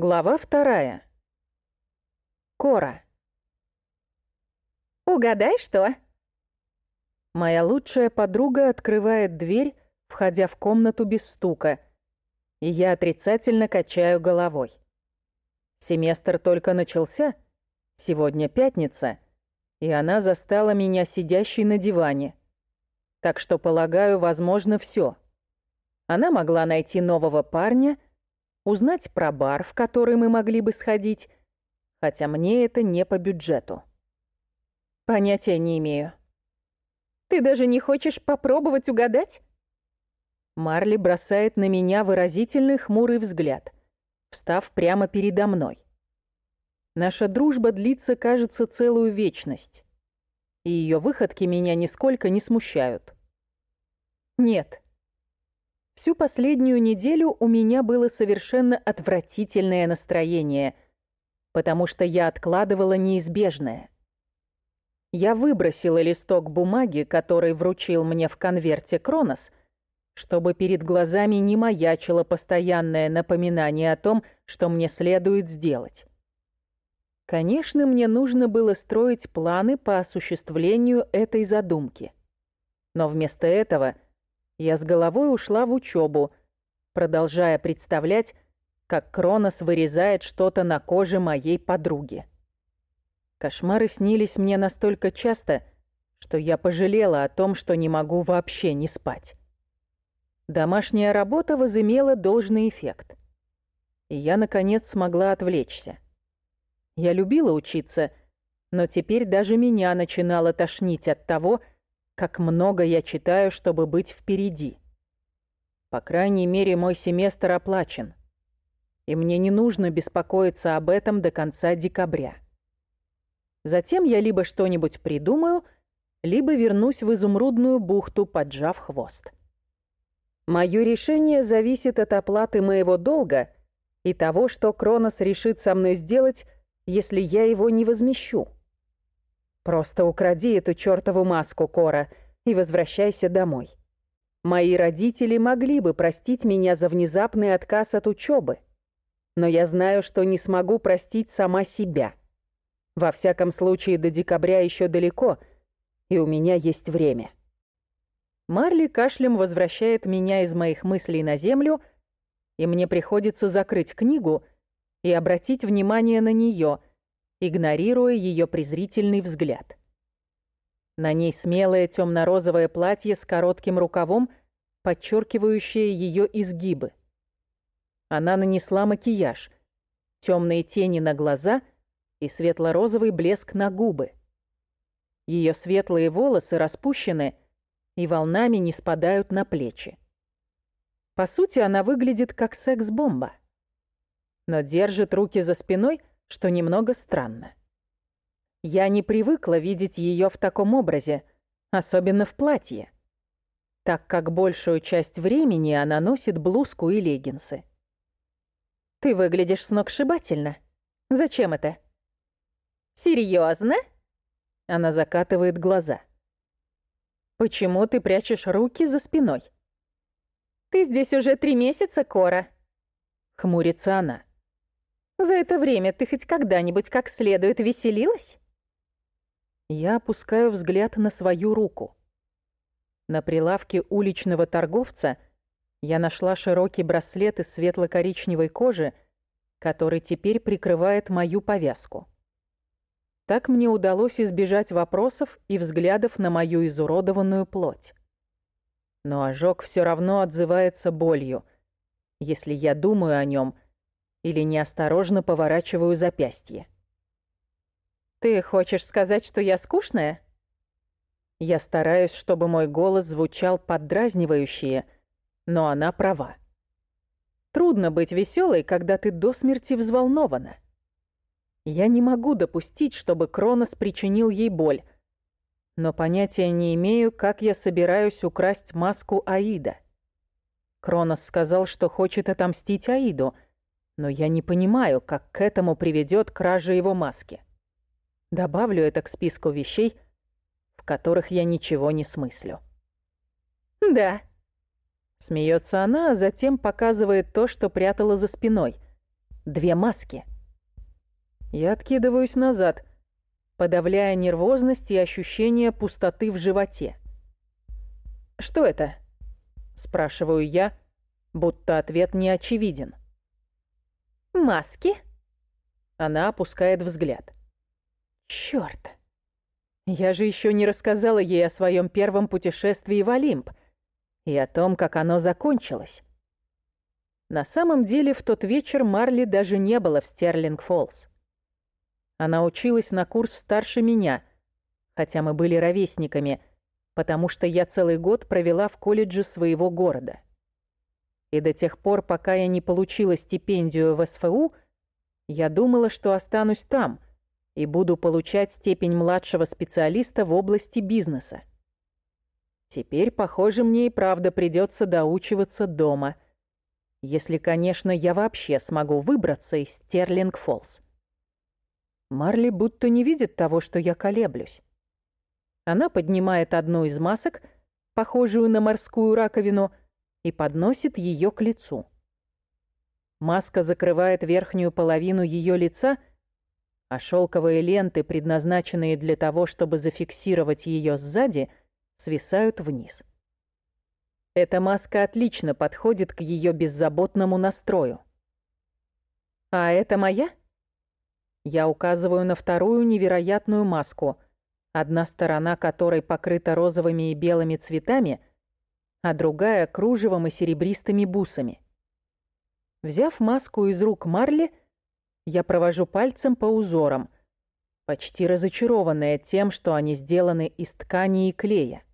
Глава вторая. Кора. «Угадай, что?» Моя лучшая подруга открывает дверь, входя в комнату без стука, и я отрицательно качаю головой. Семестр только начался, сегодня пятница, и она застала меня сидящей на диване. Так что, полагаю, возможно все. Она могла найти нового парня — узнать про бар, в который мы могли бы сходить, хотя мне это не по бюджету. Понятия не имею. Ты даже не хочешь попробовать угадать? Марли бросает на меня выразительный хмурый взгляд, встав прямо передо мной. Наша дружба длится, кажется, целую вечность, и ее выходки меня нисколько не смущают. Нет, Всю последнюю неделю у меня было совершенно отвратительное настроение, потому что я откладывала неизбежное. Я выбросила листок бумаги, который вручил мне в конверте Кронос, чтобы перед глазами не маячило постоянное напоминание о том, что мне следует сделать. Конечно, мне нужно было строить планы по осуществлению этой задумки. Но вместо этого – я с головой ушла в учебу, продолжая представлять, как Кронос вырезает что-то на коже моей подруги. Кошмары снились мне настолько часто, что я пожалела о том, что не могу вообще не спать. Домашняя работа возымела должный эффект. И я, наконец, смогла отвлечься. Я любила учиться, но теперь даже меня начинало тошнить от того, что как много я читаю, чтобы быть впереди. По крайней мере, мой семестр оплачен. И мне не нужно беспокоиться об этом до конца декабря. Затем я либо что-нибудь придумаю, либо вернусь в изумрудную бухту, поджав хвост. Моё решение зависит от оплаты моего долга и того, что Кронос решит со мной сделать, если я его не возмещу. Просто укради эту чёртову маску, Кора, и возвращайся домой. Мои родители могли бы простить меня за внезапный отказ от учёбы, но я знаю, что не смогу простить сама себя. Во всяком случае, до декабря ещё далеко, и у меня есть время. Марли кашлем возвращает меня из моих мыслей на землю, и мне приходится закрыть книгу и обратить внимание на неё, игнорируя ее презрительный взгляд. На ней смелое темно-розовое платье с коротким рукавом, подчеркивающее ее изгибы. Она нанесла макияж, темные тени на глаза и светло-розовый блеск на губы. Ее светлые волосы распущены и волнами не спадают на плечи. По сути, она выглядит как секс-бомба. Но держит руки за спиной — что немного странно. Я не привыкла видеть ее в таком образе, особенно в платье, так как большую часть времени она носит блузку и леггинсы. «Ты выглядишь сногсшибательно. Зачем это?» «Серьезно?» Она закатывает глаза. «Почему ты прячешь руки за спиной?» «Ты здесь уже три месяца, Кора», — хмурится она. За это время ты хоть когда-нибудь как следует веселилась? Я опускаю взгляд на свою руку. На прилавке уличного торговца я нашла широкий браслет из светло-коричневой кожи, который теперь прикрывает мою повязку. Так мне удалось избежать вопросов и взглядов на мою изуродованную плоть. Но ожог все равно отзывается болью, если я думаю о нем — или неосторожно поворачиваю запястье. «Ты хочешь сказать, что я скучная?» Я стараюсь, чтобы мой голос звучал поддразнивающе, но она права. Трудно быть веселой, когда ты до смерти взволнована. Я не могу допустить, чтобы Кронос причинил ей боль, но понятия не имею, как я собираюсь украсть маску Аида. Кронос сказал, что хочет отомстить Аиду — но я не понимаю, как к этому приведет кража его маски. Добавлю это к списку вещей, в которых я ничего не смыслю. «Да», — смеется она, а затем показывает то, что прятала за спиной. две маски. Я откидываюсь назад, подавляя нервозность и ощущение пустоты в животе. «Что это?» — спрашиваю я, будто ответ не очевиден. «Маски?» Она опускает взгляд. «Чёрт! Я же еще не рассказала ей о своем первом путешествии в Олимп и о том, как оно закончилось. На самом деле, в тот вечер Марли даже не было в Стерлинг-Фоллс. Она училась на курс старше меня, хотя мы были ровесниками, потому что я целый год провела в колледже своего города. И до тех пор, пока я не получила стипендию в СФУ, я думала, что останусь там и буду получать степень младшего специалиста в области бизнеса. Теперь, похоже, мне и правда придется доучиваться дома — если, конечно, я вообще смогу выбраться из Стерлинг-Фоллс. Марли будто не видит того, что я колеблюсь. Она поднимает одну из масок, похожую на морскую раковину, и подносит ее к лицу. Маска закрывает верхнюю половину ее лица, а шелковые ленты, предназначенные для того, чтобы зафиксировать ее сзади, свисают вниз. Эта маска отлично подходит к ее беззаботному настрою. «А это моя?» Я указываю на вторую невероятную маску, одна сторона которой покрыта розовыми и белыми цветами, а другая — кружевом и серебристыми бусами. Взяв маску из рук Марли, я провожу пальцем по узорам, почти разочарованная тем, что они сделаны из ткани и клея.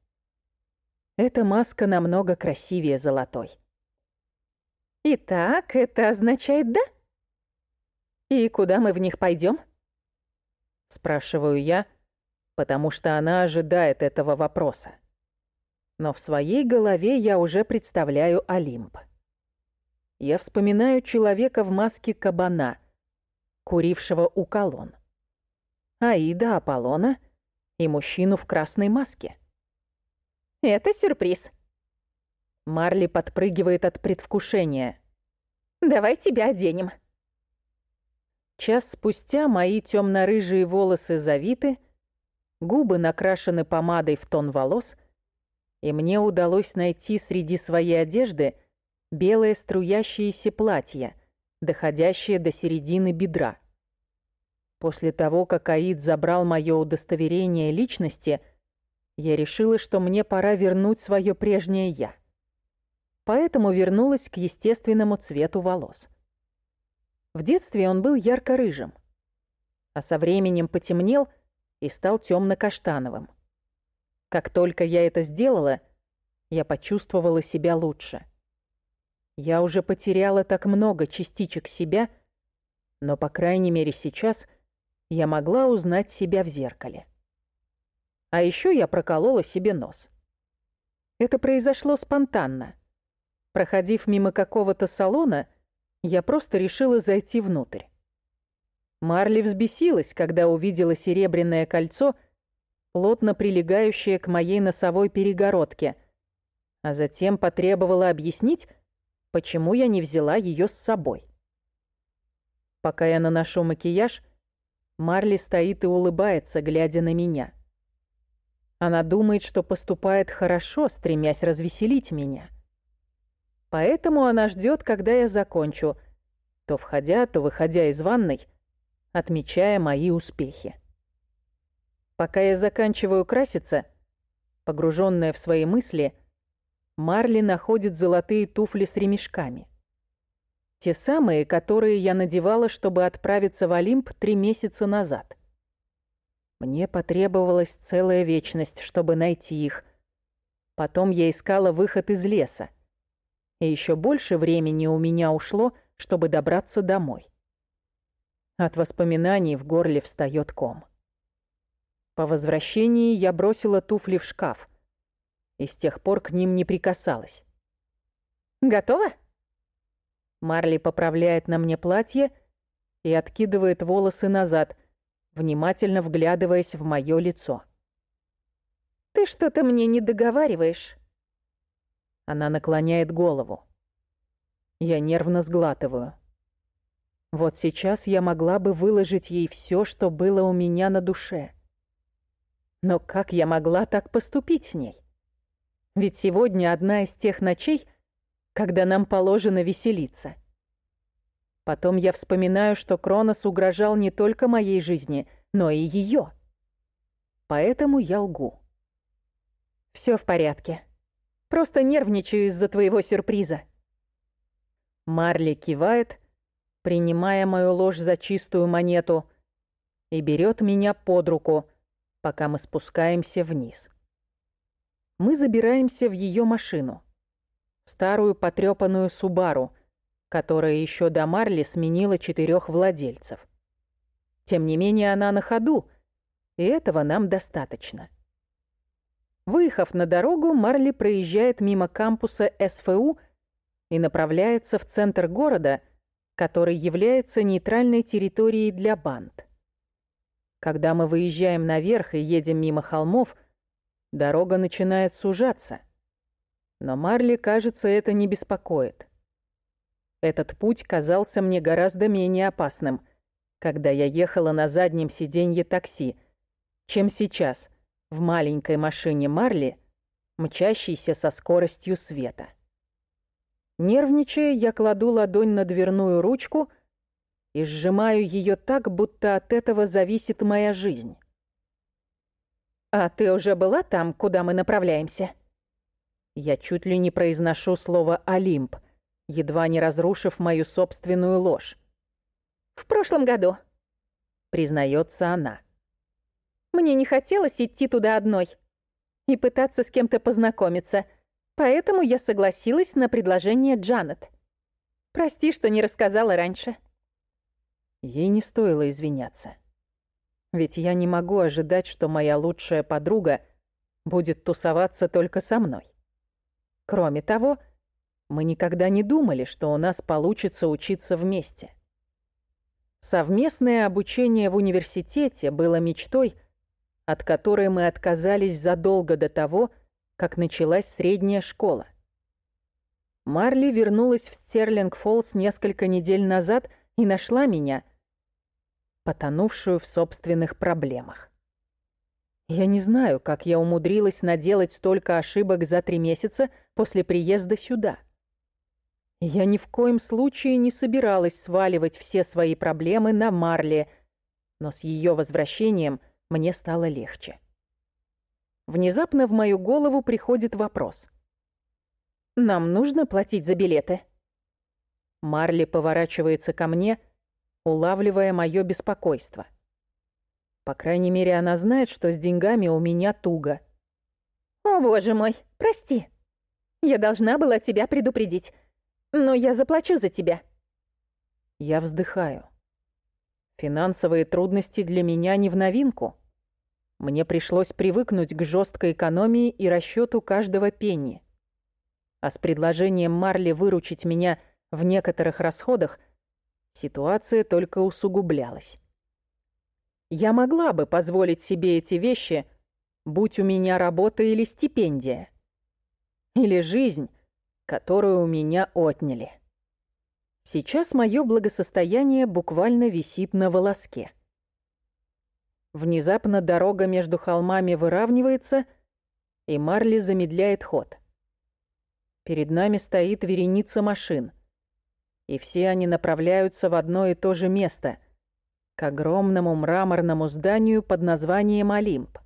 Эта маска намного красивее золотой. Итак, это означает «да»? И куда мы в них пойдем? Спрашиваю я, потому что она ожидает этого вопроса. Но в своей голове я уже представляю Олимп. Я вспоминаю человека в маске кабана, курившего у колонн. Аида Аполлона и мужчину в красной маске — это сюрприз. Марли подпрыгивает от предвкушения. Давай тебя оденем. Час спустя мои темно-рыжие волосы завиты, губы накрашены помадой в тон волос, и мне удалось найти среди своей одежды белое струящееся платье, доходящее до середины бедра. После того, как Аид забрал мое удостоверение личности — я решила, что мне пора вернуть свое прежнее «я». Поэтому вернулась к естественному цвету волос. В детстве он был ярко-рыжим, а со временем потемнел и стал темно-каштановым. Как только я это сделала, я почувствовала себя лучше. Я уже потеряла так много частичек себя, но, по крайней мере, сейчас я могла узнать себя в зеркале. А еще я проколола себе нос. Это произошло спонтанно. Проходив мимо какого-то салона, я просто решила зайти внутрь. Марли взбесилась, когда увидела серебряное кольцо, плотно прилегающее к моей носовой перегородке, а затем потребовала объяснить, почему я не взяла ее с собой. Пока я наношу макияж, Марли стоит и улыбается, глядя на меня. Она думает, что поступает хорошо, стремясь развеселить меня. Поэтому она ждет, когда я закончу, то входя, то выходя из ванной, отмечая мои успехи. Пока я заканчиваю краситься, погруженная в свои мысли, Марли находит золотые туфли с ремешками. Те самые, которые я надевала, чтобы отправиться в Олимп три месяца назад. Мне потребовалась целая вечность, чтобы найти их. Потом я искала выход из леса. И еще больше времени у меня ушло, чтобы добраться домой. От воспоминаний в горле встает ком. По возвращении я бросила туфли в шкаф. И с тех пор к ним не прикасалась. «Готово?» Марли поправляет на мне платье и откидывает волосы назад, внимательно вглядываясь в моё лицо. «Ты что-то мне не договариваешь». Она наклоняет голову. Я нервно сглатываю. Вот сейчас я могла бы выложить ей все, что было у меня на душе. Но как я могла так поступить с ней? Ведь сегодня одна из тех ночей, когда нам положено веселиться. Потом я вспоминаю, что Кронос угрожал не только моей жизни, но и ее. Поэтому я лгу. Все в порядке. Просто нервничаю из-за твоего сюрприза. Марли кивает, принимая мою ложь за чистую монету, и берет меня под руку, пока мы спускаемся вниз. Мы забираемся в ее машину. Старую потрепанную Субару, которая еще до Марли сменила четырех владельцев. Тем не менее, она на ходу, и этого нам достаточно. Выехав на дорогу, Марли проезжает мимо кампуса СФУ и направляется в центр города – который является нейтральной территорией для банд. Когда мы выезжаем наверх и едем мимо холмов, дорога начинает сужаться. Но Марли, кажется, это не беспокоит. Этот путь казался мне гораздо менее опасным, когда я ехала на заднем сиденье такси, чем сейчас в маленькой машине Марли, мчащейся со скоростью света. Нервничая, я кладу ладонь на дверную ручку и сжимаю ее так, будто от этого зависит моя жизнь. «А ты уже была там, куда мы направляемся?» Я чуть ли не произношу слово «Олимп», едва не разрушив мою собственную ложь. «В прошлом году», — признается она. «Мне не хотелось идти туда одной и пытаться с кем-то познакомиться — Поэтому я согласилась на предложение Джанет. Прости, что не рассказала раньше. Ей не стоило извиняться. Ведь я не могу ожидать, что моя лучшая подруга будет тусоваться только со мной. Кроме того, мы никогда не думали, что у нас получится учиться вместе. Совместное обучение в университете было мечтой, от которой мы отказались задолго до того, как началась средняя школа. Марли вернулась в Стерлинг-Фоллс несколько недель назад и нашла меня, потонувшую в собственных проблемах. Я не знаю, как я умудрилась наделать столько ошибок за три месяца после приезда сюда. Я ни в коем случае не собиралась сваливать все свои проблемы на Марли, но с ее возвращением мне стало легче. Внезапно в мою голову приходит вопрос. «Нам нужно платить за билеты?» Марли поворачивается ко мне, улавливая мое беспокойство. По крайней мере, она знает, что с деньгами у меня туго. «О, боже мой, прости. Я должна была тебя предупредить. Но я заплачу за тебя». Я вздыхаю. Финансовые трудности для меня не в новинку. Мне пришлось привыкнуть к жесткой экономии и расчету каждого пенни. А с предложением Марли выручить меня в некоторых расходах ситуация только усугублялась. Я могла бы позволить себе эти вещи, будь у меня работа или стипендия. Или жизнь, которую у меня отняли. Сейчас мое благосостояние буквально висит на волоске. Внезапно дорога между холмами выравнивается, и Марли замедляет ход. Перед нами стоит вереница машин, и все они направляются в одно и то же место, к огромному мраморному зданию под названием Олимп.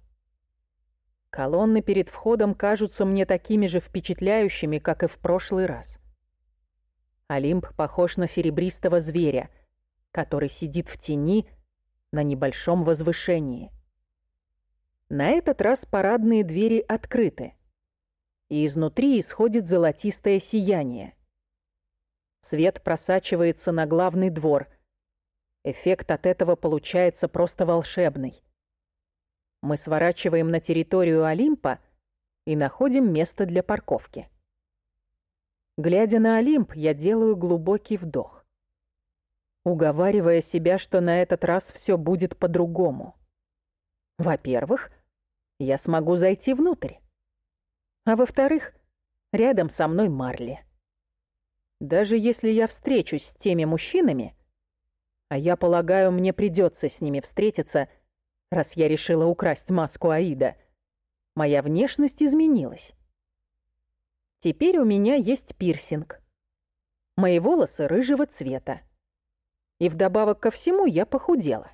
Колонны перед входом кажутся мне такими же впечатляющими, как и в прошлый раз. Олимп похож на серебристого зверя, который сидит в тени на небольшом возвышении. На этот раз парадные двери открыты, и изнутри исходит золотистое сияние. Свет просачивается на главный двор. Эффект от этого получается просто волшебный. Мы сворачиваем на территорию Олимпа и находим место для парковки. Глядя на Олимп, я делаю глубокий вдох уговаривая себя, что на этот раз все будет по-другому. Во-первых, я смогу зайти внутрь. А во-вторых, рядом со мной Марли. Даже если я встречусь с теми мужчинами, А я полагаю, мне придется с ними встретиться, раз я решила украсть маску Аида. Моя внешность изменилась. Теперь у меня есть пирсинг. Мои волосы рыжего цвета. И вдобавок ко всему я похудела.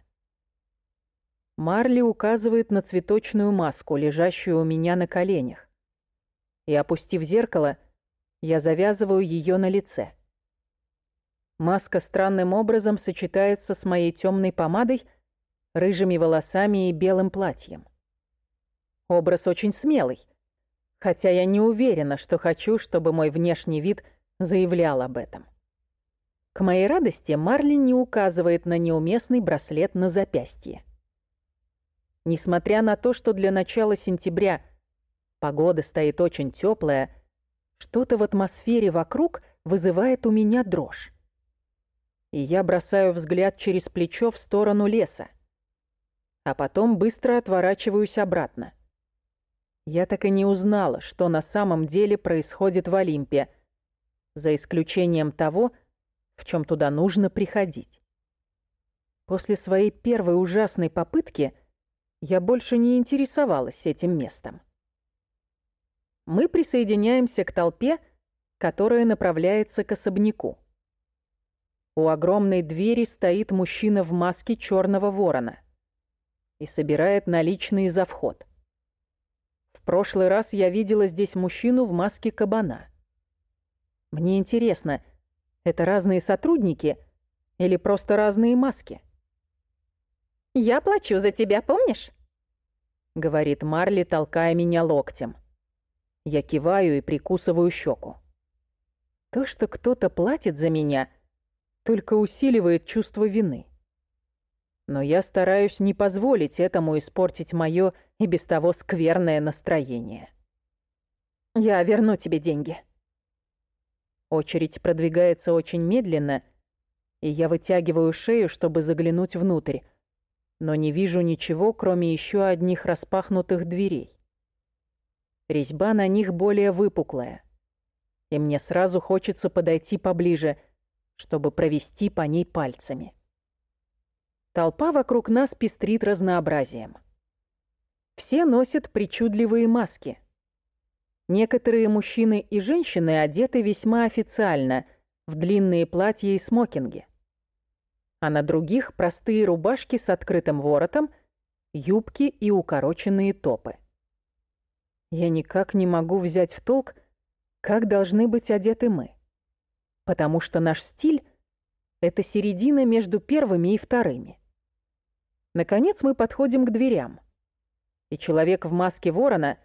Марли указывает на цветочную маску, лежащую у меня на коленях. И, опустив зеркало, я завязываю ее на лице. Маска странным образом сочетается с моей темной помадой, рыжими волосами и белым платьем. Образ очень смелый, хотя я не уверена, что хочу, чтобы мой внешний вид заявлял об этом. К моей радости Марли не указывает на неуместный браслет на запястье. Несмотря на то, что для начала сентября погода стоит очень теплая, что-то в атмосфере вокруг вызывает у меня дрожь. И я бросаю взгляд через плечо в сторону леса, а потом быстро отворачиваюсь обратно. Я так и не узнала, что на самом деле происходит в Олимпе, за исключением того, в чем туда нужно приходить. После своей первой ужасной попытки – я больше не интересовалась этим местом. Мы присоединяемся к толпе, которая направляется к особняку. У огромной двери стоит мужчина в маске черного ворона и собирает наличные за вход. В прошлый раз я видела здесь мужчину в маске кабана. Мне интересно, это разные сотрудники или просто разные маски? «Я плачу за тебя, помнишь?» — говорит Марли, толкая меня локтем. Я киваю и прикусываю щеку. То, что кто-то платит за меня, только усиливает чувство вины. Но я стараюсь не позволить этому испортить мое и без того скверное настроение. «Я верну тебе деньги». Очередь продвигается очень медленно, и я вытягиваю шею, чтобы заглянуть внутрь, но не вижу ничего, кроме еще одних распахнутых дверей. Резьба на них более выпуклая, и мне сразу хочется подойти поближе, чтобы провести по ней пальцами. Толпа вокруг нас пестрит разнообразием. Все носят причудливые маски. Некоторые мужчины и женщины одеты весьма официально, в длинные платья и смокинги а на других простые рубашки с открытым воротом, юбки и укороченные топы. Я никак не могу взять в толк, как должны быть одеты мы. Потому что наш стиль — это середина между первыми и вторыми. Наконец мы подходим к дверям. И человек в маске ворона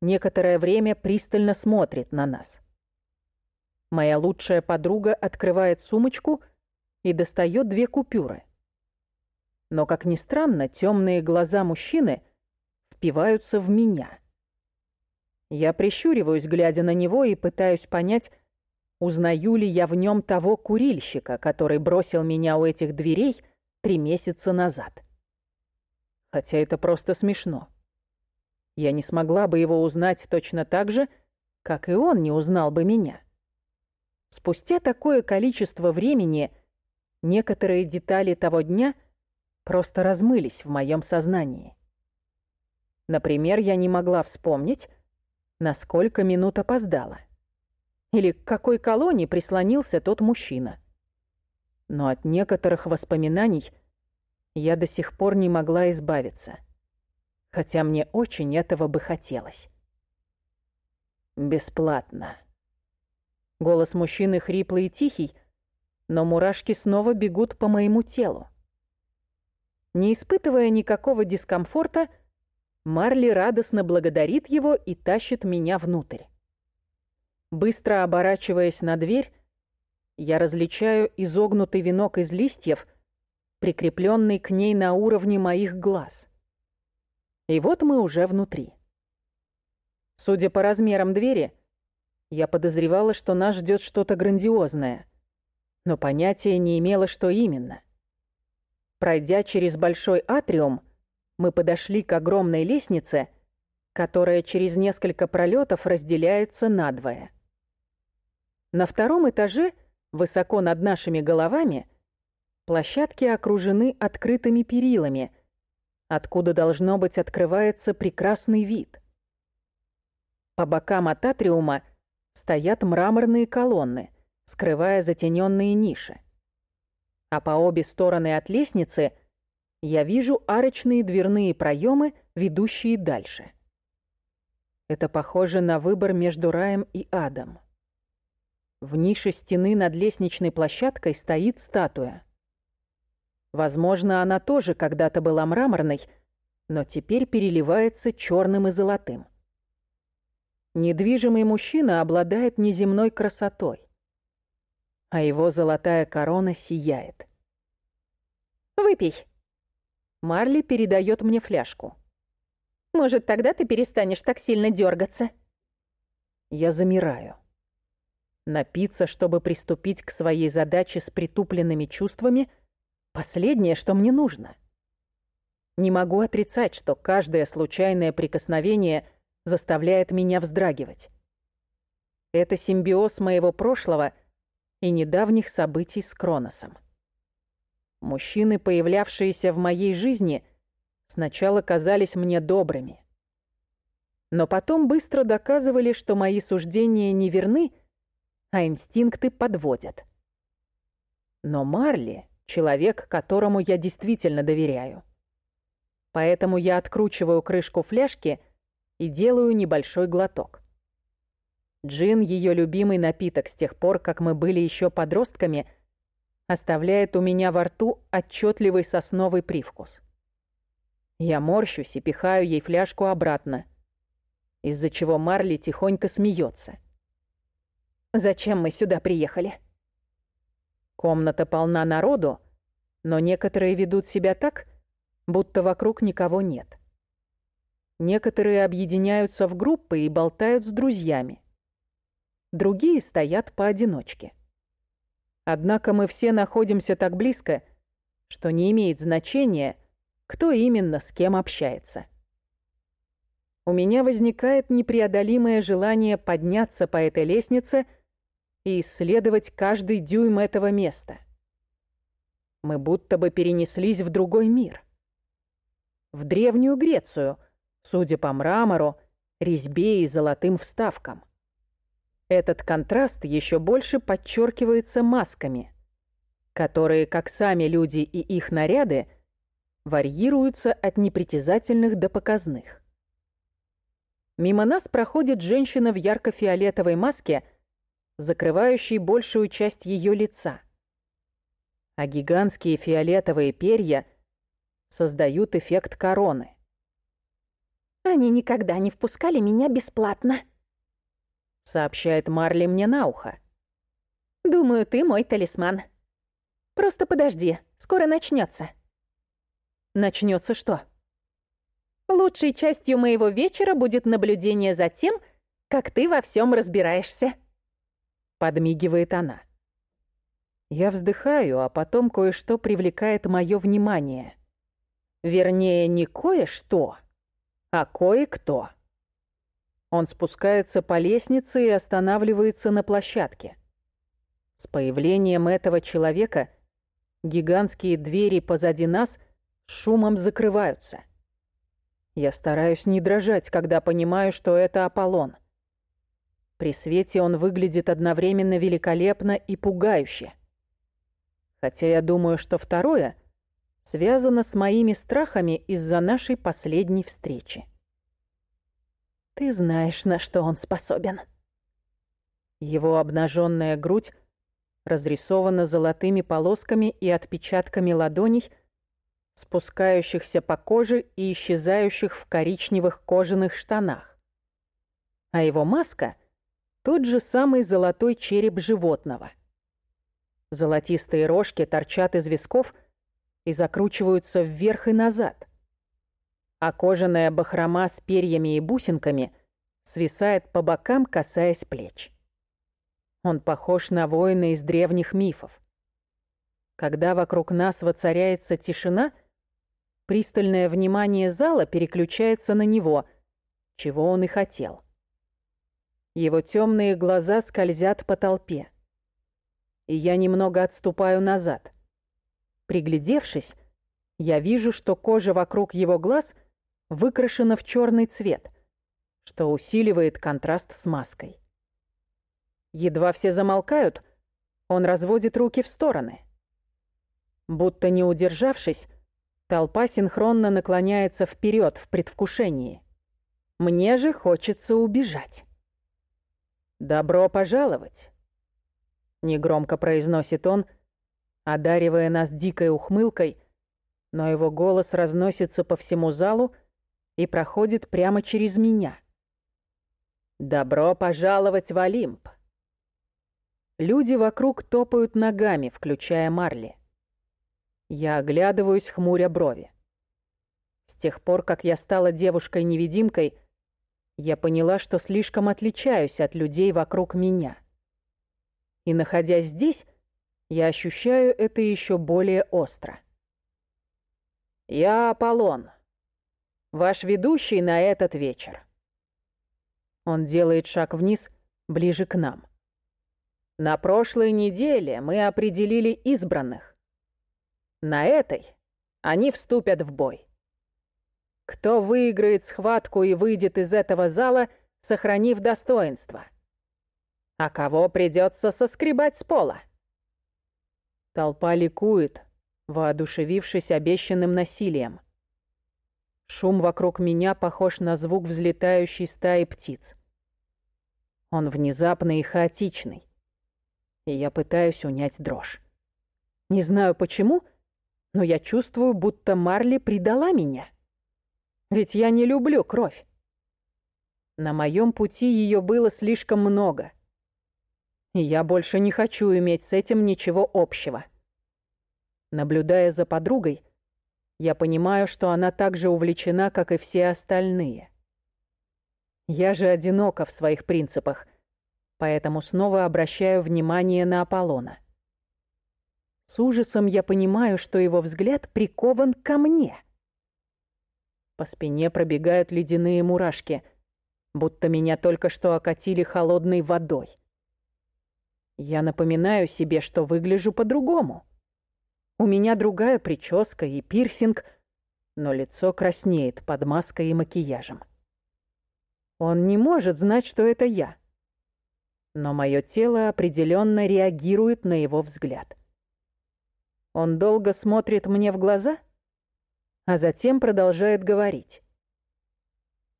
некоторое время пристально смотрит на нас. Моя лучшая подруга открывает сумочку — и достает две купюры. Но, как ни странно, темные глаза мужчины впиваются в меня. Я прищуриваюсь, глядя на него, и пытаюсь понять, узнаю ли я в нем того курильщика, который бросил меня у этих дверей три месяца назад. Хотя это просто смешно. Я не смогла бы его узнать точно так же, как и он не узнал бы меня. Спустя такое количество времени — Некоторые детали того дня просто размылись в моем сознании. Например, я не могла вспомнить, на сколько минут опоздала. Или к какой колонии прислонился тот мужчина. Но от некоторых воспоминаний я до сих пор не могла избавиться. Хотя мне очень этого бы хотелось. Бесплатно. Голос мужчины хриплый и тихий, но мурашки снова бегут по моему телу. Не испытывая никакого дискомфорта, Марли радостно благодарит его и тащит меня внутрь. Быстро оборачиваясь на дверь, я различаю изогнутый венок из листьев, прикрепленный к ней на уровне моих глаз. И вот мы уже внутри. Судя по размерам двери, я подозревала, что нас ждет что-то грандиозное — но понятия не имела, что именно. Пройдя через большой атриум, мы подошли к огромной лестнице, которая через несколько пролетов разделяется надвое. На втором этаже, высоко над нашими головами, Площадки окружены открытыми перилами, откуда, должно быть, открывается прекрасный вид. По бокам от атриума стоят мраморные колонны, скрывая затененные ниши. А по обе стороны от лестницы я вижу арочные дверные проемы, ведущие дальше. Это похоже на выбор между раем и адом. В нише стены над лестничной площадкой стоит статуя. Возможно, она тоже когда-то была мраморной, но теперь переливается черным и золотым. Недвижимый мужчина обладает неземной красотой, а его золотая корона сияет. «Выпей!» Марли передает мне фляжку. «Может, тогда ты перестанешь так сильно дергаться?» Я замираю. Напиться, чтобы приступить к своей задаче с притупленными чувствами — Последнее, что мне нужно. Не могу отрицать, что каждое случайное прикосновение заставляет меня вздрагивать. Это симбиоз моего прошлого и недавних событий с Кроносом. Мужчины, появлявшиеся в моей жизни, сначала казались мне добрыми. Но потом быстро доказывали, что мои суждения не верны, а инстинкты подводят. Но Марли Человек, которому я действительно доверяю. Поэтому я откручиваю крышку фляжки и делаю небольшой глоток. Джин, ее любимый напиток с тех пор, как мы были еще подростками, оставляет у меня во рту отчетливый сосновый привкус. Я морщусь и пихаю ей фляжку обратно, из-за чего Марли тихонько смеется. «Зачем мы сюда приехали?» Комната полна народу, но некоторые ведут себя так, будто вокруг никого нет. Некоторые объединяются в группы и болтают с друзьями. Другие стоят поодиночке. Однако мы все находимся так близко, что не имеет значения, кто именно с кем общается. У меня возникает непреодолимое желание подняться по этой лестнице – и исследовать каждый дюйм этого места. Мы будто бы перенеслись в другой мир. В Древнюю Грецию, судя по мрамору, резьбе и золотым вставкам. Этот контраст еще больше подчеркивается масками, которые, как сами люди и их наряды, варьируются от непритязательных до показных. Мимо нас проходит женщина в ярко-фиолетовой маске – закрывающий большую часть ее лица. А гигантские фиолетовые перья создают эффект короны. «Они никогда не впускали меня бесплатно», — сообщает Марли мне на ухо. «Думаю, ты мой талисман. Просто подожди, скоро начнется. Начнется что? Лучшей частью моего вечера будет наблюдение за тем, как ты во всем разбираешься подмигивает она. Я вздыхаю, а потом кое-что привлекает мое внимание. Вернее, не кое-что, а кое-кто. Он спускается по лестнице и останавливается на площадке. С появлением этого человека гигантские двери позади нас шумом закрываются. Я стараюсь не дрожать, когда понимаю, что это Аполлон. При свете он выглядит одновременно великолепно и пугающе. Хотя я думаю, что второе связано с моими страхами из-за нашей последней встречи. Ты знаешь, на что он способен. Его обнаженная грудь разрисована золотыми полосками и отпечатками ладоней, спускающихся по коже и исчезающих в коричневых кожаных штанах. А его маска — тот же самый золотой череп животного. Золотистые рожки торчат из висков и закручиваются вверх и назад. А кожаная бахрома с перьями и бусинками свисает по бокам, касаясь плеч. Он похож на воина из древних мифов. Когда вокруг нас воцаряется тишина, пристальное внимание зала переключается на него, чего он и хотел. Его темные глаза скользят по толпе. И я немного отступаю назад. Приглядевшись, я вижу, что кожа вокруг его глаз выкрашена в черный цвет, что усиливает контраст с маской. Едва все замолкают, он разводит руки в стороны. Будто не удержавшись, толпа синхронно наклоняется вперед в предвкушении. Мне же хочется убежать. «Добро пожаловать!» Негромко произносит он, одаривая нас дикой ухмылкой, но его голос разносится по всему залу и проходит прямо через меня. «Добро пожаловать в Олимп!» Люди вокруг топают ногами, включая Марли. Я оглядываюсь, хмуря брови. С тех пор, как я стала девушкой-невидимкой, я поняла, что слишком отличаюсь от людей вокруг меня. И находясь здесь, я ощущаю это еще более остро. Я Аполлон, ваш ведущий на этот вечер. Он делает шаг вниз, ближе к нам. На прошлой неделе мы определили избранных. На этой они вступят в бой. Кто выиграет схватку и выйдет из этого зала, сохранив достоинство? А кого придется соскребать с пола? Толпа ликует, воодушевившись обещанным насилием. Шум вокруг меня похож на звук взлетающей стаи птиц. Он внезапный и хаотичный. И я пытаюсь унять дрожь. Не знаю почему, но я чувствую, будто Марли предала меня. Ведь я не люблю кровь. На моем пути ее было слишком много. И я больше не хочу иметь с этим ничего общего. Наблюдая за подругой, я понимаю, что она так же увлечена, как и все остальные. Я же одинока в своих принципах, поэтому снова обращаю внимание на Аполлона. С ужасом я понимаю, что его взгляд прикован ко мне. По спине пробегают ледяные мурашки, будто меня только что окатили холодной водой. Я напоминаю себе, что выгляжу по-другому. У меня другая прическа и пирсинг, но лицо краснеет под маской и макияжем. Он не может знать, что это я. Но мое тело определенно реагирует на его взгляд. Он долго смотрит мне в глаза — а затем продолжает говорить.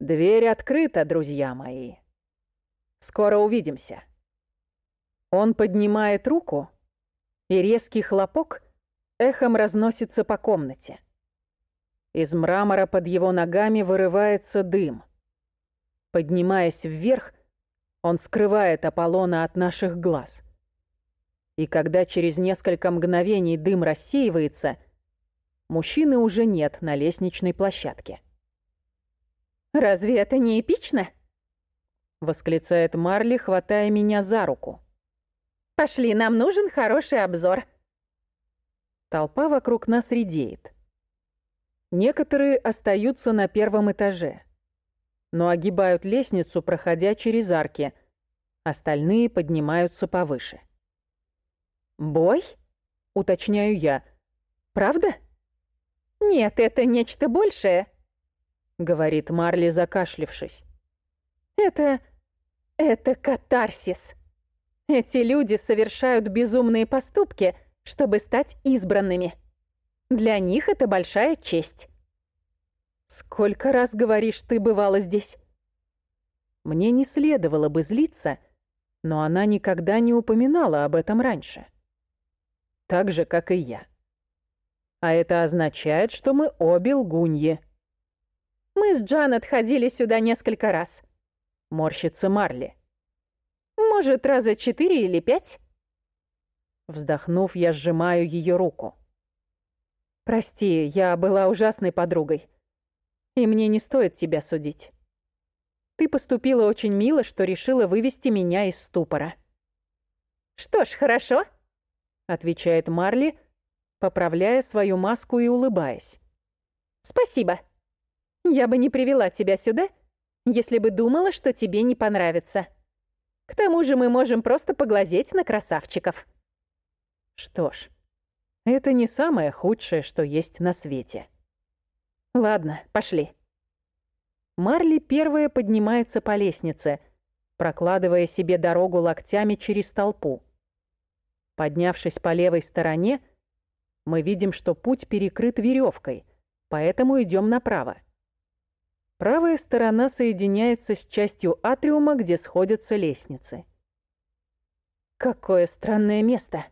«Дверь открыта, друзья мои. Скоро увидимся». Он поднимает руку, и резкий хлопок эхом разносится по комнате. Из мрамора под его ногами вырывается дым. Поднимаясь вверх, он скрывает Аполлона от наших глаз. И когда через несколько мгновений дым рассеивается — Мужчины уже нет на лестничной площадке. «Разве это не эпично?» Восклицает Марли, хватая меня за руку. «Пошли, нам нужен хороший обзор». Толпа вокруг нас редеет. Некоторые остаются на первом этаже, но огибают лестницу, проходя через арки. Остальные поднимаются повыше. «Бой?» — уточняю я. «Правда?» «Нет, это нечто большее», — говорит Марли, закашлившись. «Это... это катарсис. Эти люди совершают безумные поступки, чтобы стать избранными. Для них это большая честь». «Сколько раз, говоришь, ты бывала здесь?» Мне не следовало бы злиться, но она никогда не упоминала об этом раньше. Так же, как и я. А это означает, что мы обе лгуньи. Мы с Джанет ходили сюда несколько раз. Морщится Марли. Может, раза четыре или пять? Вздохнув, я сжимаю ее руку. Прости, я была ужасной подругой. И мне не стоит тебя судить. Ты поступила очень мило, что решила вывести меня из ступора. Что ж, хорошо, отвечает Марли, поправляя свою маску и улыбаясь. «Спасибо. Я бы не привела тебя сюда, если бы думала, что тебе не понравится. К тому же мы можем просто поглазеть на красавчиков». Что ж, Это не самое худшее, что есть на свете. Ладно, пошли. Марли первая поднимается по лестнице, прокладывая себе дорогу локтями через толпу. Поднявшись по левой стороне, мы видим, что путь перекрыт веревкой, поэтому идем направо. Правая сторона соединяется с частью атриума, где сходятся лестницы. «Какое странное место!»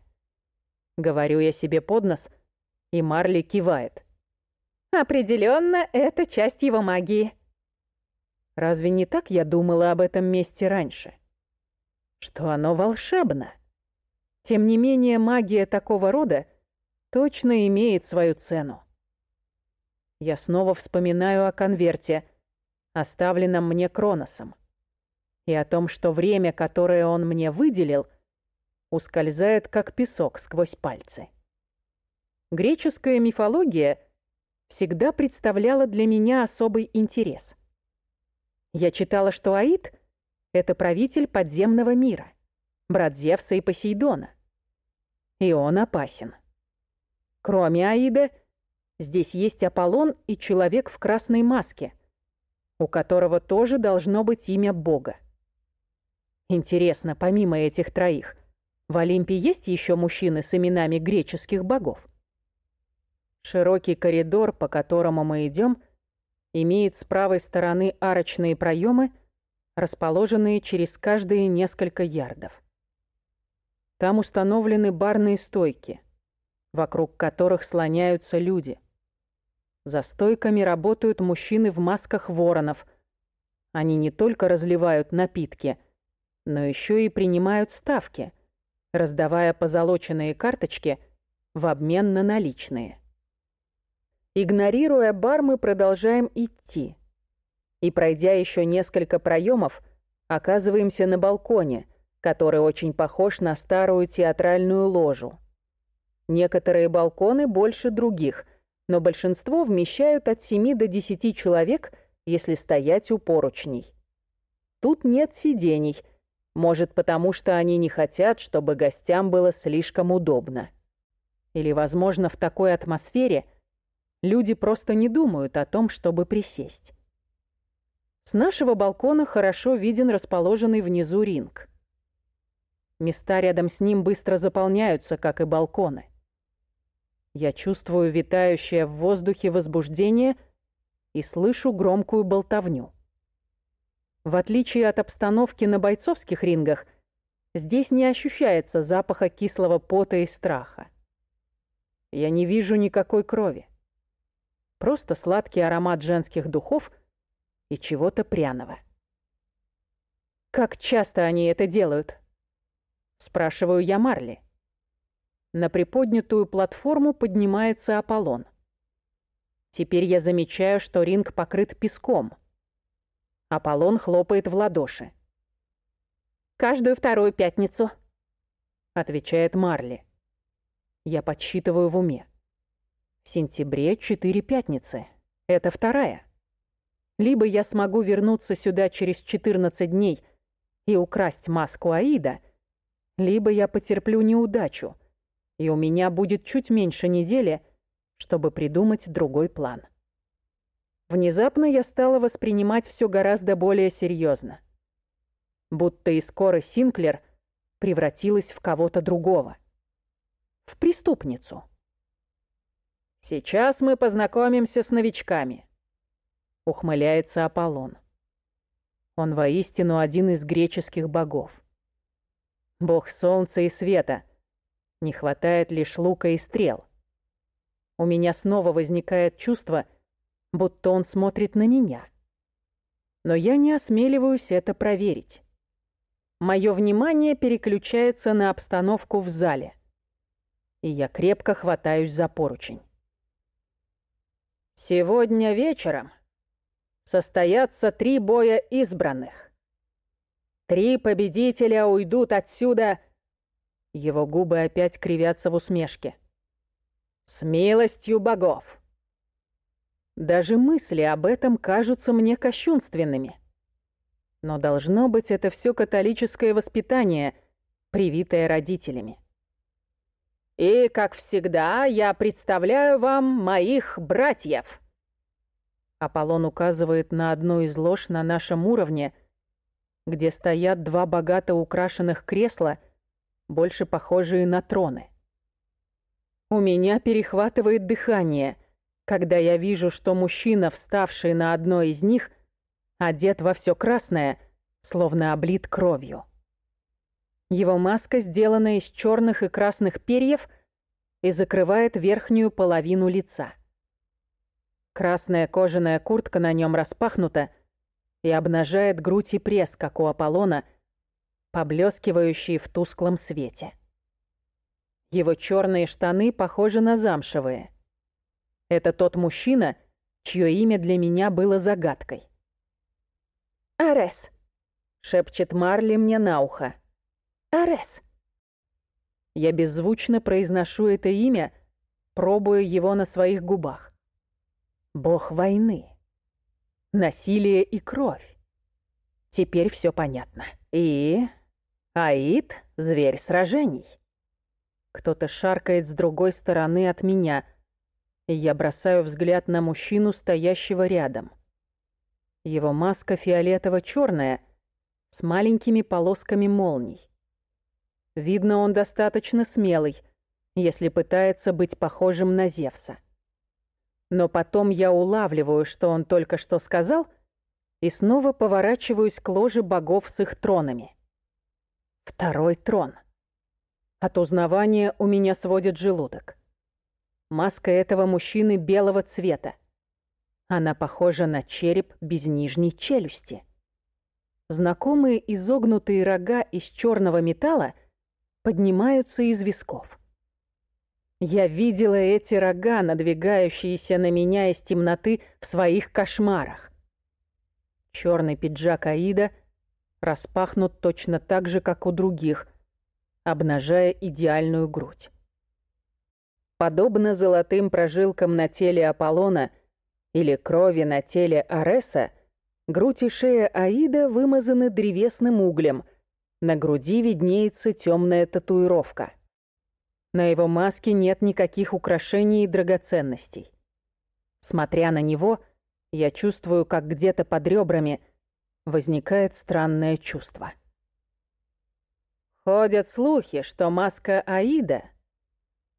Говорю я себе под нос, и Марли кивает. Определенно, это часть его магии. Разве не так я думала об этом месте раньше? Что оно волшебно. Тем не менее, магия такого рода точно имеет свою цену. Я снова вспоминаю о конверте, оставленном мне Кроносом, и о том, что время, которое он мне выделил, ускользает, как песок сквозь пальцы. Греческая мифология всегда представляла для меня особый интерес. Я читала, что Аид — это правитель подземного мира, брат Зевса и Посейдона. И он опасен. Кроме Аида, здесь есть Аполлон и человек в красной маске, у которого тоже должно быть имя Бога. Интересно, помимо этих троих, в Олимпе есть еще мужчины с именами греческих богов? Широкий коридор, по которому мы идем, имеет с правой стороны арочные проемы, расположенные через каждые несколько ярдов. Там установлены барные стойки, вокруг которых слоняются люди. За стойками работают мужчины в масках воронов. Они не только разливают напитки, но еще и принимают ставки – раздавая позолоченные карточки в обмен на наличные. Игнорируя бар, мы продолжаем идти. И, пройдя еще несколько проемов, оказываемся на балконе, который очень похож на старую театральную ложу. Некоторые балконы больше других, но большинство вмещают от 7 до 10 человек, если стоять у поручней. Тут нет сидений – может, потому что они не хотят, чтобы гостям было слишком удобно. Или, возможно, в такой атмосфере люди просто не думают о том, чтобы присесть. С нашего балкона хорошо виден расположенный внизу ринг. Места рядом с ним быстро заполняются, как и балконы. Я чувствую витающее в воздухе возбуждение и слышу громкую болтовню. В отличие от обстановки на бойцовских рингах, здесь не ощущается запаха кислого пота и страха. Я не вижу никакой крови. Просто сладкий аромат женских духов и чего-то пряного. «Как часто они это делают?» Спрашиваю я Марли. На приподнятую платформу поднимается Аполлон. Теперь я замечаю, что ринг покрыт песком — Аполлон хлопает в ладоши. «Каждую вторую пятницу», — отвечает Марли. Я подсчитываю в уме. В сентябре четыре пятницы. Это вторая. Либо я смогу вернуться сюда через 14 дней и украсть маску Аида, либо я потерплю неудачу, и у меня будет чуть меньше недели, чтобы придумать другой план. Внезапно я стала воспринимать все гораздо более серьезно. Будто и скоро Синклер превратилась в кого-то другого. В преступницу. «Сейчас мы познакомимся с новичками», — ухмыляется Аполлон. Он воистину один из греческих богов. Бог солнца и света. Не хватает лишь лука и стрел. У меня снова возникает чувство, будто он смотрит на меня. Но я не осмеливаюсь это проверить. Мое внимание переключается на обстановку в зале, и я крепко хватаюсь за поручень. Сегодня вечером состоятся три боя избранных. Три победителя уйдут отсюда... Его губы опять кривятся в усмешке. С милостью богов. Даже мысли об этом кажутся мне кощунственными. Но должно быть это все католическое воспитание, привитое родителями. И, как всегда, я представляю вам моих братьев». Аполлон указывает на одну из лож на нашем уровне, где стоят два богато украшенных кресла, больше похожие на троны. У меня перехватывает дыхание, когда я вижу, что мужчина, вставший на одной из них, одет во все красное, словно облит кровью. Его маска сделана из черных и красных перьев и закрывает верхнюю половину лица. Красная кожаная куртка на нем распахнута и обнажает грудь и пресс, как у Аполлона, поблескивающие в тусклом свете. Его черные штаны похожи на замшевые. Это тот мужчина, чье имя для меня было загадкой. «Арес», — шепчет Марли мне на ухо. Арес. Я беззвучно произношу это имя, пробуя его на своих губах. Бог войны. Насилие и кровь. Теперь все понятно. И... Аид — зверь сражений. Кто-то шаркает с другой стороны от меня, я бросаю взгляд на мужчину, стоящего рядом. Его маска фиолетово черная с маленькими полосками молний. Видно, он достаточно смелый, если пытается быть похожим на Зевса. Но потом я улавливаю, что он только что сказал, и снова поворачиваюсь к ложе богов с их тронами. Второй трон. От узнавания у меня сводит желудок. Маска этого мужчины белого цвета. Она похожа на череп без нижней челюсти. Знакомые изогнутые рога из черного металла поднимаются из висков. Я видела эти рога, надвигающиеся на меня из темноты в своих кошмарах. Черный пиджак Аида распахнут точно так же, как у других, обнажая идеальную грудь. Подобно золотым прожилкам на теле Аполлона или крови на теле Ареса, грудь и шея Аида вымазаны древесным углем, на груди виднеется темная татуировка. На его маске нет никаких украшений и драгоценностей. Смотря на него, я чувствую, как где-то под ребрами возникает странное чувство. Ходят слухи, что маска Аида —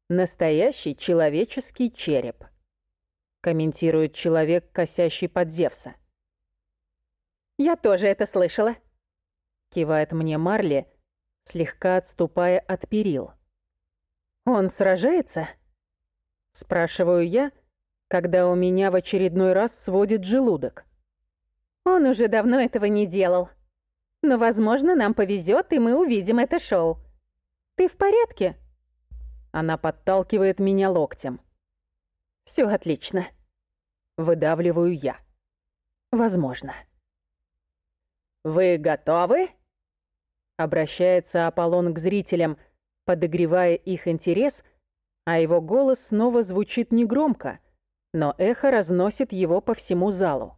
настоящий человеческий череп, комментирует человек, косящий под Зевса. «Я тоже это слышала», кивает мне Марли, слегка отступая от перил. «Он сражается?» Спрашиваю я, когда у меня в очередной раз сводит желудок. «Он уже давно этого не делал. Но, возможно, нам повезет, и мы увидим это шоу. Ты в порядке?» Она подталкивает меня локтем. Все отлично». Выдавливаю я. «Возможно». «Вы готовы?» Обращается Аполлон к зрителям, подогревая их интерес, а его голос снова звучит негромко, но эхо разносит его по всему залу.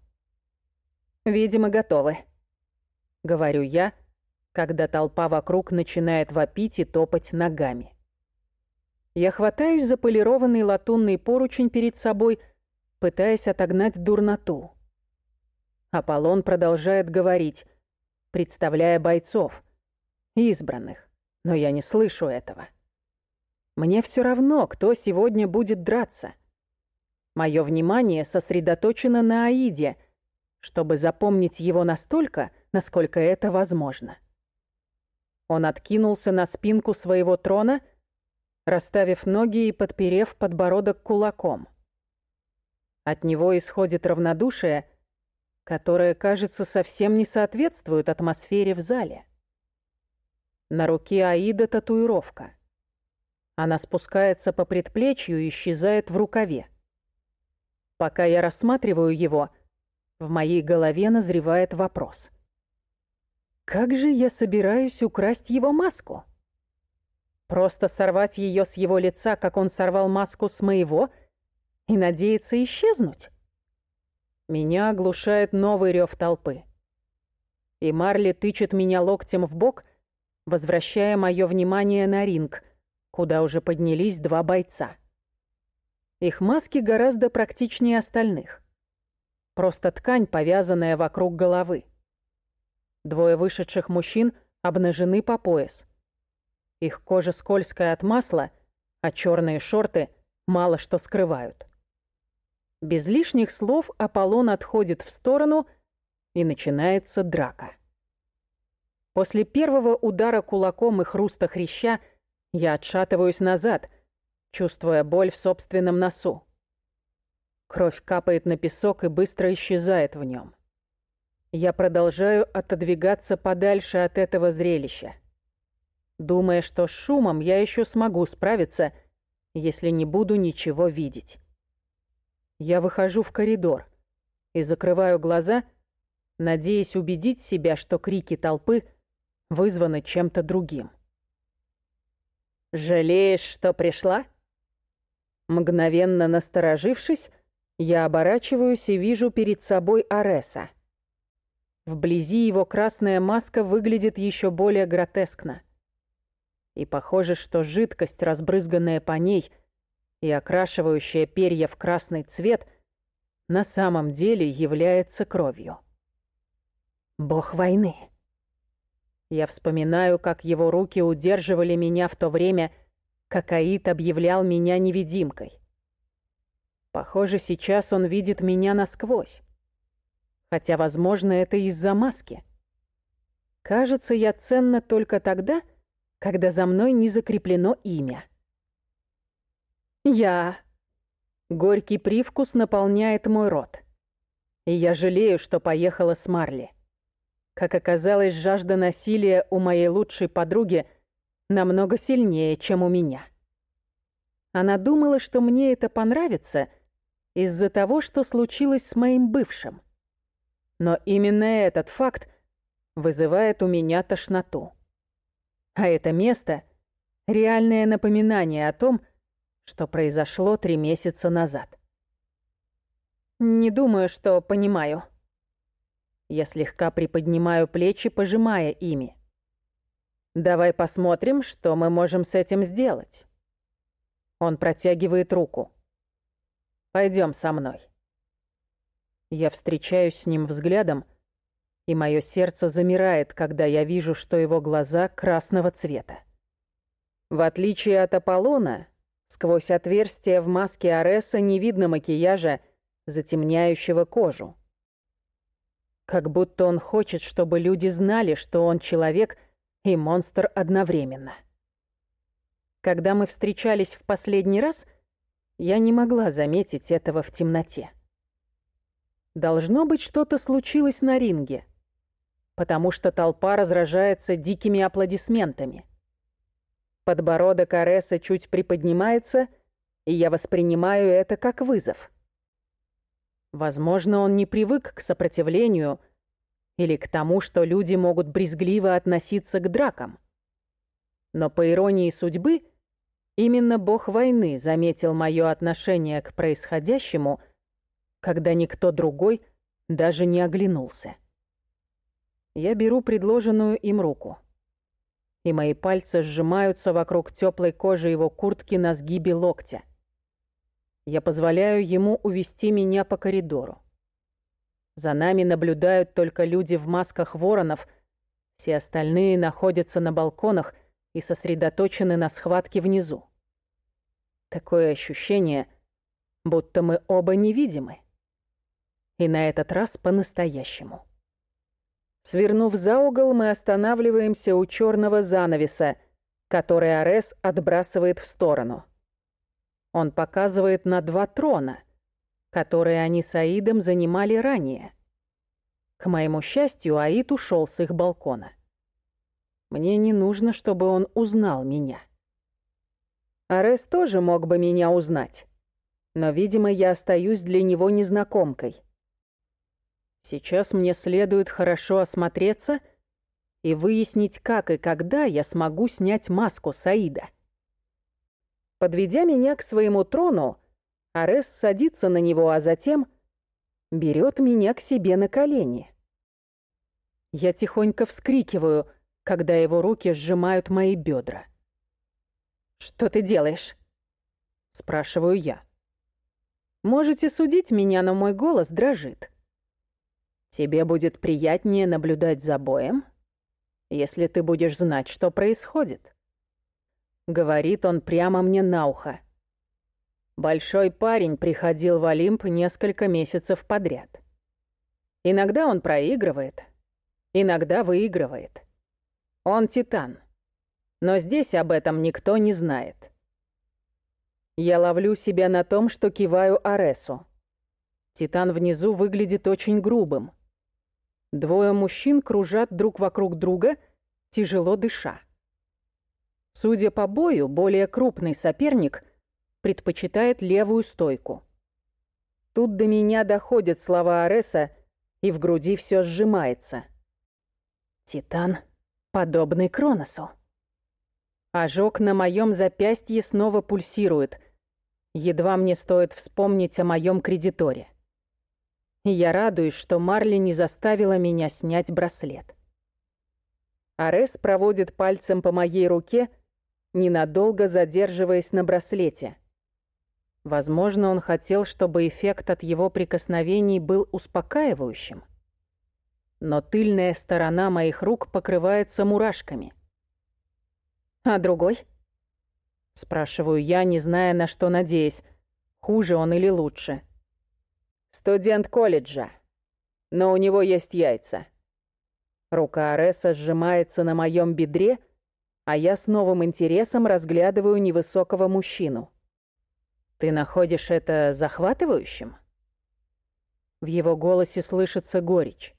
«Видимо, готовы», — говорю я, когда толпа вокруг начинает вопить и топать ногами. Я хватаюсь за полированный латунный поручень перед собой, пытаясь отогнать дурноту. Аполлон продолжает говорить, представляя бойцов — избранных, но я не слышу этого. Мне все равно, кто сегодня будет драться. Мое внимание сосредоточено на Аиде, чтобы запомнить его настолько, насколько это возможно. Он откинулся на спинку своего трона, расставив ноги и подперев подбородок кулаком. От него исходит равнодушие, которое, кажется, совсем не соответствует атмосфере в зале. На руке Аида татуировка. Она спускается по предплечью и исчезает в рукаве. Пока я рассматриваю его, в моей голове назревает вопрос. Как же я собираюсь украсть его маску? Просто сорвать ее с его лица, как он сорвал маску с моего, и надеяться исчезнуть? Меня оглушает новый рев толпы. И Марли тычет меня локтем в бок — возвращая мое внимание на ринг, куда уже поднялись два бойца. Их маски гораздо практичнее остальных. Просто ткань, повязанная вокруг головы. Двое вышедших мужчин обнажены по пояс. Их кожа скользкая от масла, а черные шорты мало что скрывают. Без лишних слов Аполлон отходит в сторону, и начинается драка. После первого удара кулаком и хруста хряща я отшатываюсь назад, чувствуя боль в собственном носу. Кровь капает на песок и быстро исчезает в нем. Я продолжаю отодвигаться подальше от этого зрелища, думая, что с шумом я еще смогу справиться, если не буду ничего видеть. Я выхожу в коридор и закрываю глаза, надеясь убедить себя, что крики толпы вызваны чем-то другим. «Жалеешь, что пришла?» Мгновенно насторожившись, я оборачиваюсь и вижу перед собой Ареса. Вблизи его красная маска выглядит еще более гротескно. И похоже, что жидкость, разбрызганная по ней и окрашивающая перья в красный цвет, на самом деле является кровью. Бог войны. Я вспоминаю, как его руки удерживали меня в то время, как Аид объявлял меня невидимкой. Похоже, сейчас он видит меня насквозь. Хотя, возможно, это из-за маски. Кажется, я ценна только тогда, когда за мной не закреплено имя. Я... Горький привкус наполняет мой рот. И я жалею, что поехала с Марли. Как оказалось, жажда насилия у моей лучшей подруги намного сильнее, чем у меня. Она думала, что мне это понравится из-за того, что случилось с моим бывшим. Но именно этот факт вызывает у меня тошноту. А это место — реальное напоминание о том, что произошло три месяца назад. «Не думаю, что понимаю», я слегка приподнимаю плечи, пожимая ими. «Давай посмотрим, что мы можем с этим сделать». Он протягивает руку. Пойдем со мной». Я встречаюсь с ним взглядом, и мое сердце замирает, когда я вижу, что его глаза красного цвета. В отличие от Аполлона, сквозь отверстие в маске Ареса не видно макияжа, затемняющего кожу. Как будто он хочет, чтобы люди знали, что он человек и монстр одновременно. Когда мы встречались в последний раз, я не могла заметить этого в темноте. Должно быть, что-то случилось на ринге, потому что толпа разражается дикими аплодисментами. Подбородок Ареса чуть приподнимается, и я воспринимаю это как вызов. Возможно, он не привык к сопротивлению или к тому, что люди могут брезгливо относиться к дракам. Но по иронии судьбы, именно бог войны заметил мое отношение к происходящему, когда никто другой даже не оглянулся. Я беру предложенную им руку, и мои пальцы сжимаются вокруг теплой кожи его куртки на сгибе локтя. Я позволяю ему увести меня по коридору. За нами наблюдают только люди в масках воронов, все остальные находятся на балконах и сосредоточены на схватке внизу. Такое ощущение, будто мы оба невидимы. И на этот раз по-настоящему. Свернув за угол, мы останавливаемся у черного занавеса, который Арес отбрасывает в сторону. Он показывает на два трона, которые они с Аидом занимали ранее. К моему счастью, Аид ушел с их балкона. Мне не нужно, чтобы он узнал меня. Арес тоже мог бы меня узнать, но, видимо, я остаюсь для него незнакомкой. Сейчас мне следует хорошо осмотреться и выяснить, как и когда я смогу снять маску Саида. Подведя меня к своему трону, Арес садится на него, а затем берет меня к себе на колени. Я тихонько вскрикиваю, когда его руки сжимают мои бедра. «Что ты делаешь?» Спрашиваю я. Можете судить меня, но мой голос дрожит. Тебе будет приятнее наблюдать за боем, если ты будешь знать, что происходит. Говорит он прямо мне на ухо. Большой парень приходил в Олимп несколько месяцев подряд. Иногда он проигрывает, иногда выигрывает. Он титан. Но здесь об этом никто не знает. Я ловлю себя на том, что киваю Аресу. Титан внизу выглядит очень грубым. Двое мужчин кружат друг вокруг друга, тяжело дыша. Судя по бою, более крупный соперник предпочитает левую стойку. Тут до меня доходят слова Ареса, и в груди все сжимается. Титан, подобный Кроносу. Ожог на моем запястье снова пульсирует. Едва мне стоит вспомнить о моем кредиторе. Я радуюсь, что Марли не заставила меня снять браслет. Арес проводит пальцем по моей руке, ненадолго задерживаясь на браслете. Возможно, он хотел, чтобы эффект от его прикосновений был успокаивающим. Но тыльная сторона моих рук покрывается мурашками. «А другой?» Спрашиваю я, не зная, на что надеясь. Хуже он или лучше. «Студент колледжа. Но у него есть яйца». Рука Ареса сжимается на моем бедре, а я с новым интересом разглядываю невысокого мужчину. «Ты находишь это захватывающим?» В его голосе слышится горечь.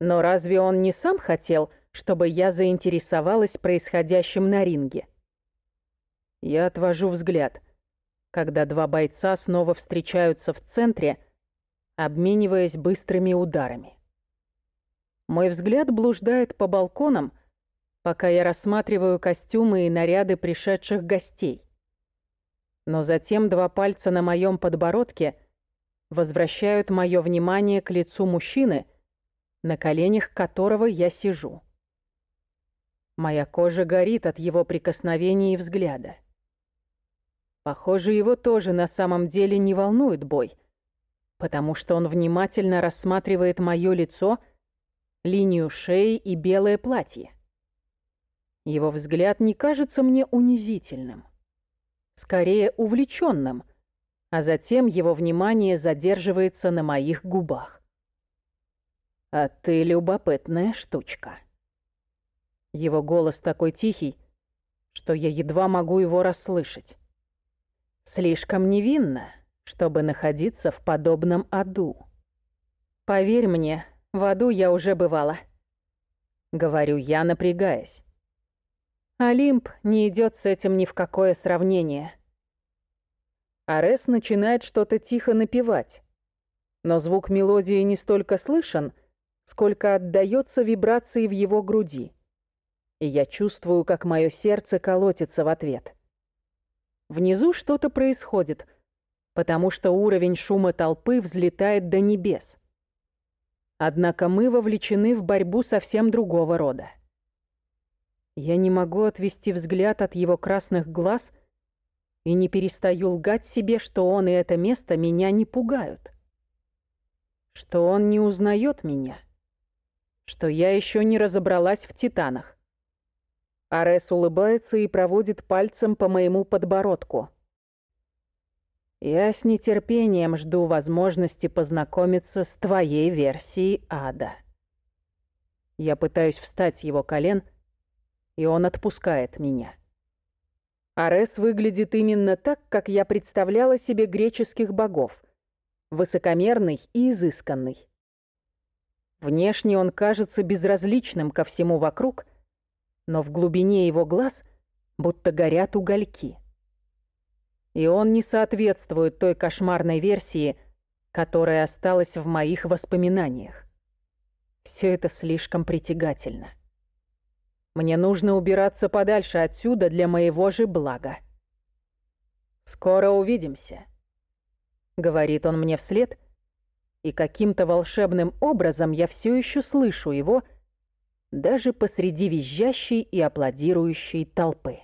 Но разве он не сам хотел, чтобы я заинтересовалась происходящим на ринге. Я отвожу взгляд, когда два бойца снова встречаются в центре, обмениваясь быстрыми ударами. Мой взгляд блуждает по балконам, пока я рассматриваю костюмы и наряды пришедших гостей. Но затем два пальца на моем подбородке возвращают мое внимание к лицу мужчины, на коленях которого я сижу. Моя кожа горит от его прикосновений и взгляда. Похоже, его тоже на самом деле не волнует бой, потому что он внимательно рассматривает мое лицо, линию шеи и белое платье. Его взгляд не кажется мне унизительным, скорее увлеченным, а затем его внимание задерживается на моих губах. «А ты любопытная штучка». Его голос такой тихий, что я едва могу его расслышать. Слишком невинно, чтобы находиться в подобном аду. Поверь мне, в аду я уже бывала. Говорю я, напрягаясь. Олимп не идет с этим ни в какое сравнение. Арес начинает что-то тихо напевать, но звук мелодии не столько слышен, сколько отдаётся вибрации в его груди и я чувствую, как мое сердце колотится в ответ. Внизу что-то происходит, потому что уровень шума толпы взлетает до небес. Однако мы вовлечены в борьбу совсем другого рода. Я не могу отвести взгляд от его красных глаз и не перестаю лгать себе, что он и это место меня не пугают. Что он не узнает меня. Что я еще не разобралась в титанах. Арес улыбается и проводит пальцем по моему подбородку. Я с нетерпением жду возможности познакомиться с твоей версией ада. Я пытаюсь встать с его колен, и он отпускает меня. Арес выглядит именно так, как я представляла себе греческих богов. Высокомерный и изысканный. Внешне он кажется безразличным ко всему вокруг — но в глубине его глаз будто горят угольки. И он не соответствует той кошмарной версии, которая осталась в моих воспоминаниях. Все это слишком притягательно. Мне нужно убираться подальше отсюда для моего же блага. «Скоро увидимся», — говорит он мне вслед, и каким-то волшебным образом я все еще слышу его, — даже посреди визжащей и аплодирующей толпы.